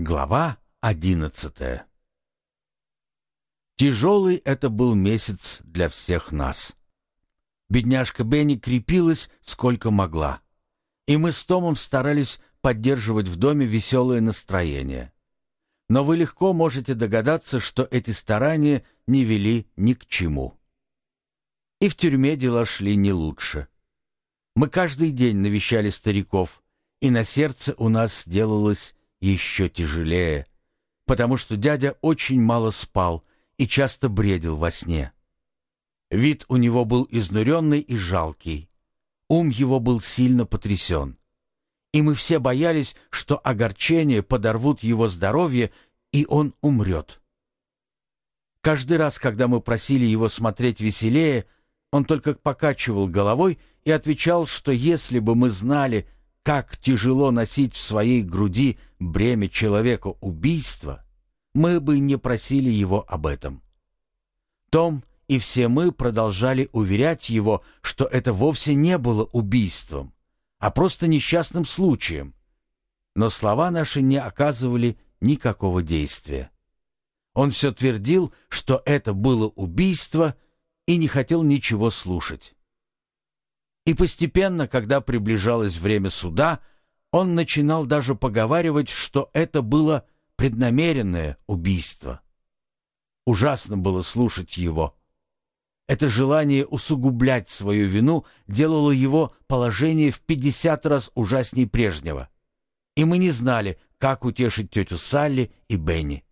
Глава одиннадцатая Тяжелый это был месяц для всех нас. Бедняжка Бенни крепилась сколько могла, и мы с Томом старались поддерживать в доме веселое настроение. Но вы легко можете догадаться, что эти старания не вели ни к чему. И в тюрьме дела шли не лучше. Мы каждый день навещали стариков, и на сердце у нас делалось еще тяжелее, потому что дядя очень мало спал и часто бредил во сне. Вид у него был изнуренный и жалкий. Ум его был сильно потрясен. И мы все боялись, что огорчения подорвут его здоровье, и он умрет. Каждый раз, когда мы просили его смотреть веселее, он только покачивал головой и отвечал, что если бы мы знали, как тяжело носить в своей груди бремя человека убийства, мы бы не просили его об этом. Том и все мы продолжали уверять его, что это вовсе не было убийством, а просто несчастным случаем. Но слова наши не оказывали никакого действия. Он все твердил, что это было убийство, и не хотел ничего слушать. И постепенно, когда приближалось время суда, он начинал даже поговаривать, что это было преднамеренное убийство. Ужасно было слушать его. Это желание усугублять свою вину делало его положение в пятьдесят раз ужасней прежнего. И мы не знали, как утешить тетю Салли и Бенни.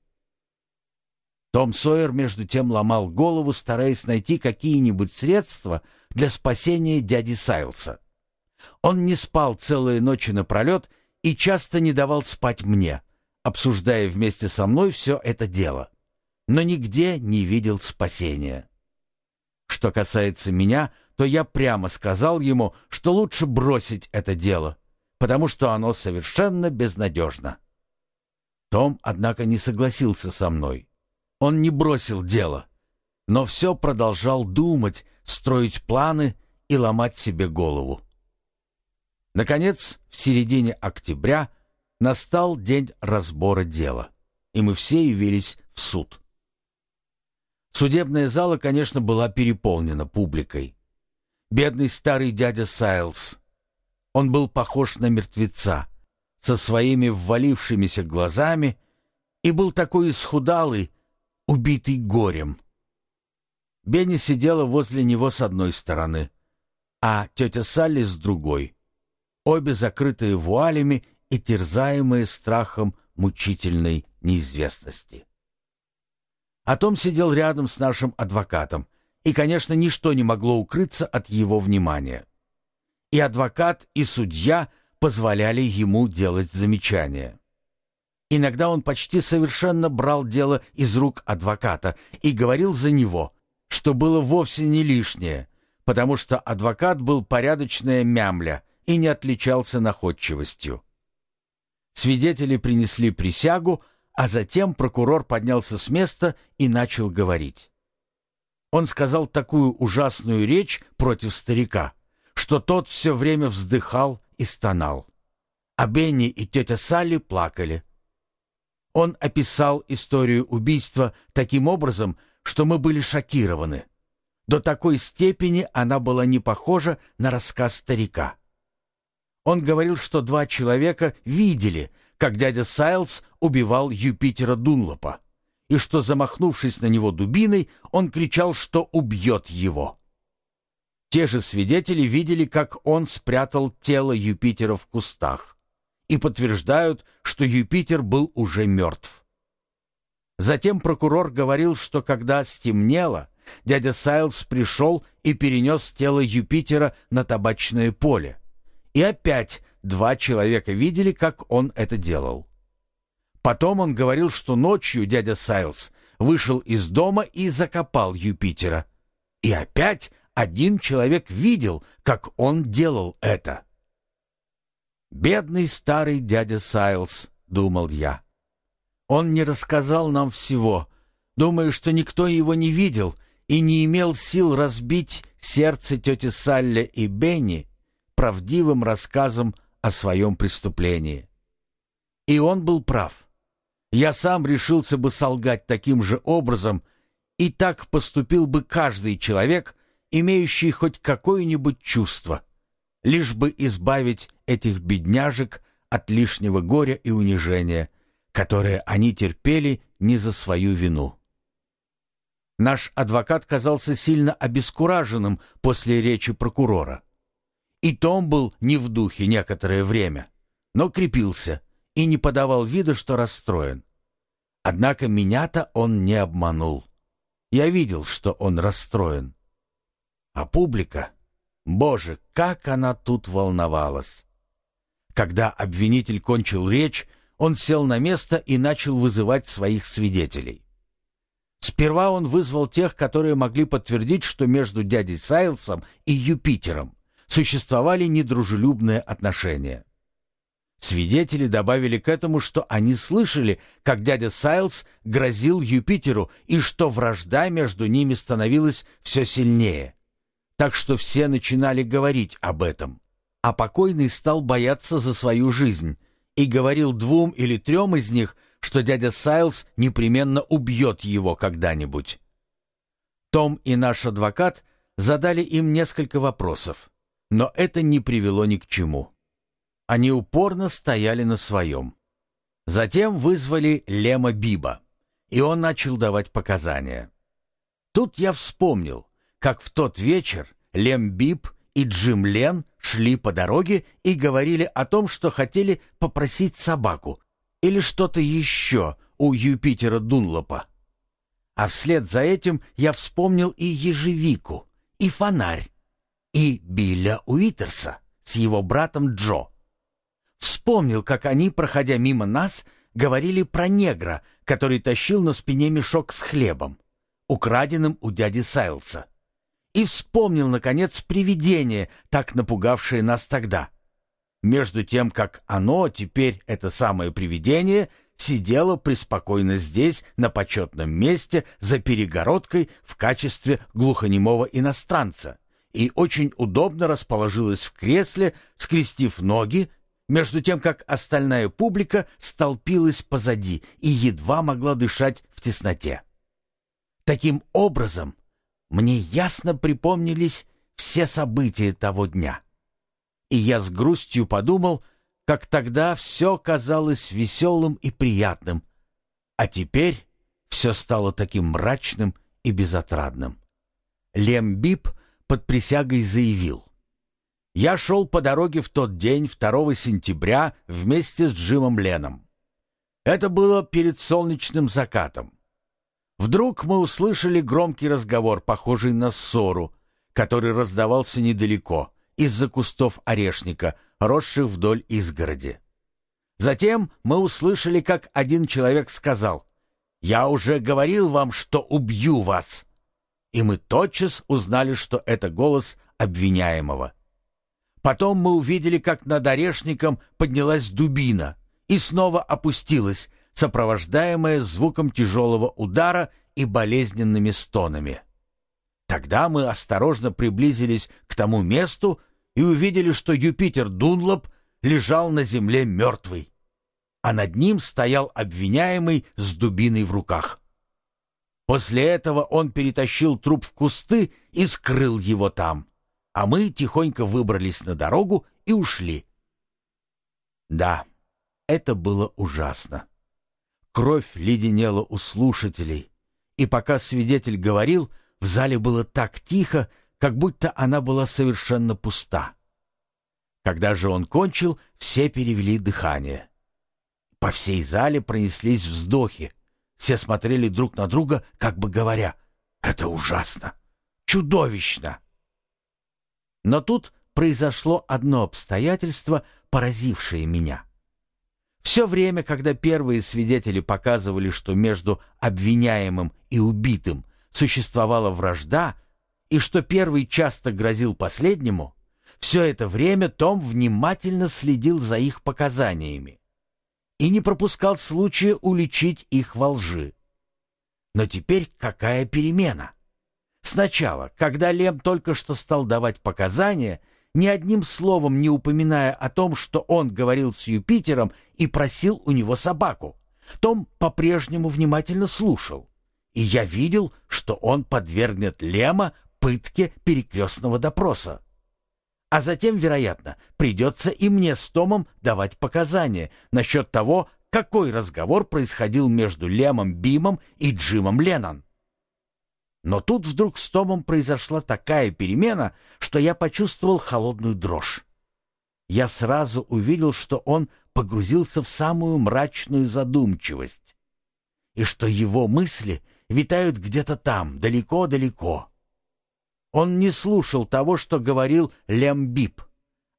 Том Сойер между тем ломал голову, стараясь найти какие-нибудь средства для спасения дяди Сайлса. Он не спал целые ночи напролет и часто не давал спать мне, обсуждая вместе со мной все это дело, но нигде не видел спасения. Что касается меня, то я прямо сказал ему, что лучше бросить это дело, потому что оно совершенно безнадежно. Том, однако, не согласился со мной. Он не бросил дело, но все продолжал думать, строить планы и ломать себе голову. Наконец, в середине октября настал день разбора дела, и мы все явились в суд. Судебная зала, конечно, была переполнена публикой. Бедный старый дядя Сайлз. Он был похож на мертвеца, со своими ввалившимися глазами, и был такой исхудалый, убитый горем. Бенни сидела возле него с одной стороны, а тетя Салли с другой, обе закрытые вуалями и терзаемые страхом мучительной неизвестности. А Том сидел рядом с нашим адвокатом, и, конечно, ничто не могло укрыться от его внимания. И адвокат, и судья позволяли ему делать замечания. Иногда он почти совершенно брал дело из рук адвоката и говорил за него, что было вовсе не лишнее, потому что адвокат был порядочная мямля и не отличался находчивостью. Свидетели принесли присягу, а затем прокурор поднялся с места и начал говорить. Он сказал такую ужасную речь против старика, что тот все время вздыхал и стонал. А Бенни и тетя Салли плакали. Он описал историю убийства таким образом, что мы были шокированы. До такой степени она была не похожа на рассказ старика. Он говорил, что два человека видели, как дядя Сайлз убивал Юпитера Дунлопа, и что, замахнувшись на него дубиной, он кричал, что убьет его. Те же свидетели видели, как он спрятал тело Юпитера в кустах и подтверждают, что Юпитер был уже мертв. Затем прокурор говорил, что когда стемнело, дядя Сайлс пришел и перенес тело Юпитера на табачное поле. И опять два человека видели, как он это делал. Потом он говорил, что ночью дядя Сайлс вышел из дома и закопал Юпитера. И опять один человек видел, как он делал это. «Бедный старый дядя Сайлз», — думал я. Он не рассказал нам всего, думая, что никто его не видел и не имел сил разбить сердце тети Салли и Бенни правдивым рассказом о своем преступлении. И он был прав. Я сам решился бы солгать таким же образом, и так поступил бы каждый человек, имеющий хоть какое-нибудь чувство, лишь бы избавить этих бедняжек от лишнего горя и унижения, которое они терпели не за свою вину. Наш адвокат казался сильно обескураженным после речи прокурора. И Том был не в духе некоторое время, но крепился и не подавал вида, что расстроен. Однако меня-то он не обманул. Я видел, что он расстроен. А публика, боже, как она тут волновалась. Когда обвинитель кончил речь, он сел на место и начал вызывать своих свидетелей. Сперва он вызвал тех, которые могли подтвердить, что между дядей Сайлсом и Юпитером существовали недружелюбные отношения. Свидетели добавили к этому, что они слышали, как дядя Сайлс грозил Юпитеру и что вражда между ними становилась все сильнее. Так что все начинали говорить об этом. А покойный стал бояться за свою жизнь и говорил двум или трем из них, что дядя Сайлс непременно убьет его когда-нибудь. Том и наш адвокат задали им несколько вопросов, но это не привело ни к чему. Они упорно стояли на своем. Затем вызвали Лема Биба, и он начал давать показания. Тут я вспомнил, как в тот вечер Лем Биб и Джим Лен шли по дороге и говорили о том, что хотели попросить собаку, или что-то еще у Юпитера Дунлопа. А вслед за этим я вспомнил и ежевику, и фонарь, и Билля Уитерса с его братом Джо. Вспомнил, как они, проходя мимо нас, говорили про негра, который тащил на спине мешок с хлебом, украденным у дяди Сайлса. И вспомнил, наконец, привидение, так напугавшее нас тогда — между тем как оно, теперь это самое привидение, сидело преспокойно здесь, на почетном месте, за перегородкой в качестве глухонемого иностранца, и очень удобно расположилось в кресле, скрестив ноги, между тем как остальная публика столпилась позади и едва могла дышать в тесноте. Таким образом, мне ясно припомнились все события того дня и я с грустью подумал, как тогда все казалось веселым и приятным, а теперь все стало таким мрачным и безотрадным. Лем Бип под присягой заявил. «Я шел по дороге в тот день, 2 сентября, вместе с Джимом Леном. Это было перед солнечным закатом. Вдруг мы услышали громкий разговор, похожий на ссору, который раздавался недалеко — из-за кустов орешника, росших вдоль изгороди. Затем мы услышали, как один человек сказал, «Я уже говорил вам, что убью вас». И мы тотчас узнали, что это голос обвиняемого. Потом мы увидели, как над орешником поднялась дубина и снова опустилась, сопровождаемая звуком тяжелого удара и болезненными стонами. Тогда мы осторожно приблизились к тому месту и увидели, что Юпитер Дунлоп лежал на земле мертвый, а над ним стоял обвиняемый с дубиной в руках. После этого он перетащил труп в кусты и скрыл его там, а мы тихонько выбрались на дорогу и ушли. Да, это было ужасно. Кровь леденела у слушателей, и пока свидетель говорил, в зале было так тихо, как будто она была совершенно пуста. Когда же он кончил, все перевели дыхание. По всей зале пронеслись вздохи. Все смотрели друг на друга, как бы говоря, «Это ужасно! Чудовищно!» Но тут произошло одно обстоятельство, поразившее меня. Все время, когда первые свидетели показывали, что между обвиняемым и убитым существовала вражда, и что первый часто грозил последнему, все это время Том внимательно следил за их показаниями и не пропускал случая уличить их во лжи. Но теперь какая перемена? Сначала, когда Лем только что стал давать показания, ни одним словом не упоминая о том, что он говорил с Юпитером и просил у него собаку, Том по-прежнему внимательно слушал, и я видел, что он подвергнет Лема пытке перекрестного допроса. А затем, вероятно, придется и мне с Томом давать показания насчет того, какой разговор происходил между Лемом Бимом и Джимом Леннон. Но тут вдруг с Томом произошла такая перемена, что я почувствовал холодную дрожь. Я сразу увидел, что он погрузился в самую мрачную задумчивость, и что его мысли витают где-то там, далеко-далеко. Он не слушал того, что говорил Лем Бип,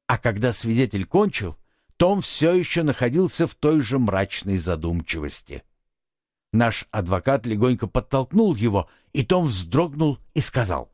а когда свидетель кончил, том все еще находился в той же мрачной задумчивости. Наш адвокат легонько подтолкнул его, и Том вздрогнул и сказал,